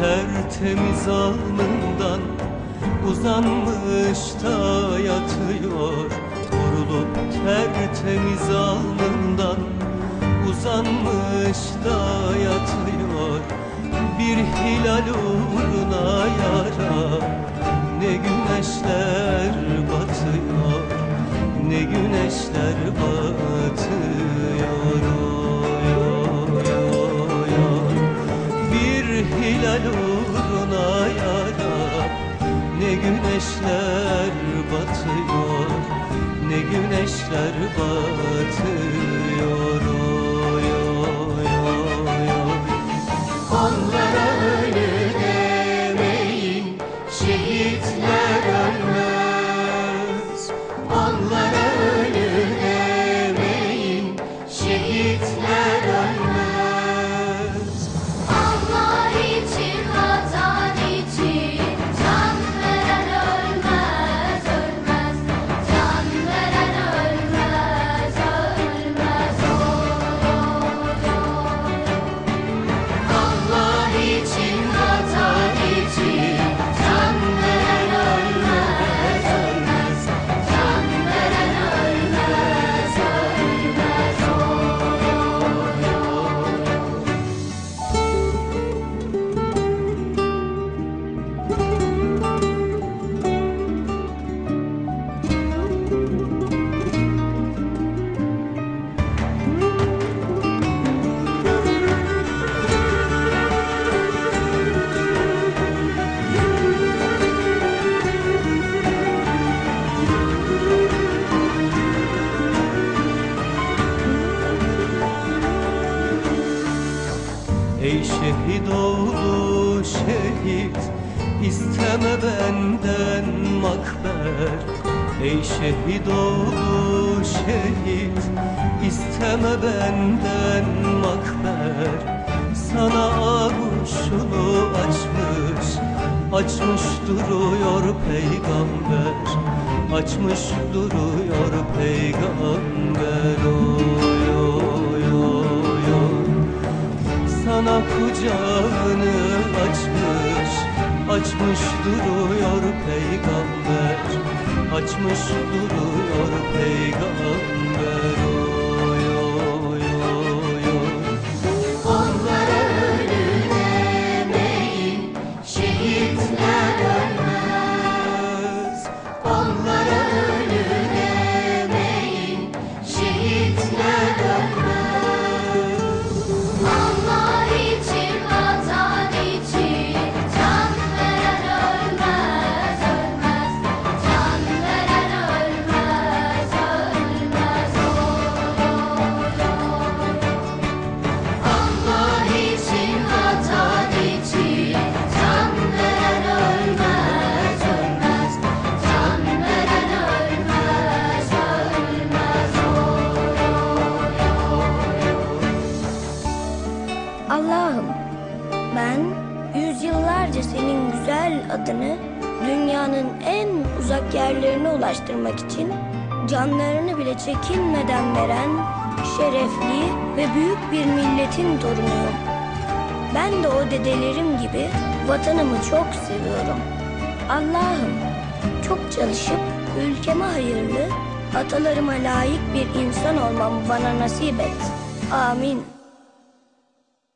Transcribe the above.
tertemiz alnından uzanmış da yatıyor. Vurulup tertemiz da yatıyor Bir hilal uğruna yara. Ne güneşler batıyor Ne güneşler batıyor. Oy, oy, oy. Bir hilal uğruna yara. Ne güneşler batıyor Ne güneşler batıyor She Ey şehit oğlu şehit isteme benden makber. Ey şehit oğlu şehit isteme benden makber. Sana avuşunu açmış Açmış duruyor peygamber. Açmış duruyor peygamber sana kucağını açmış Açmış duruyor peygamber Açmış duruyor peygamber yüzyıllarca senin güzel adını dünyanın en uzak yerlerine ulaştırmak için canlarını bile çekinmeden veren şerefli ve büyük bir milletin torunuyum. Ben de o dedelerim gibi vatanımı çok seviyorum. Allah'ım çok çalışıp ülkeme hayırlı, atalarıma layık bir insan olmamı bana nasip et. Amin.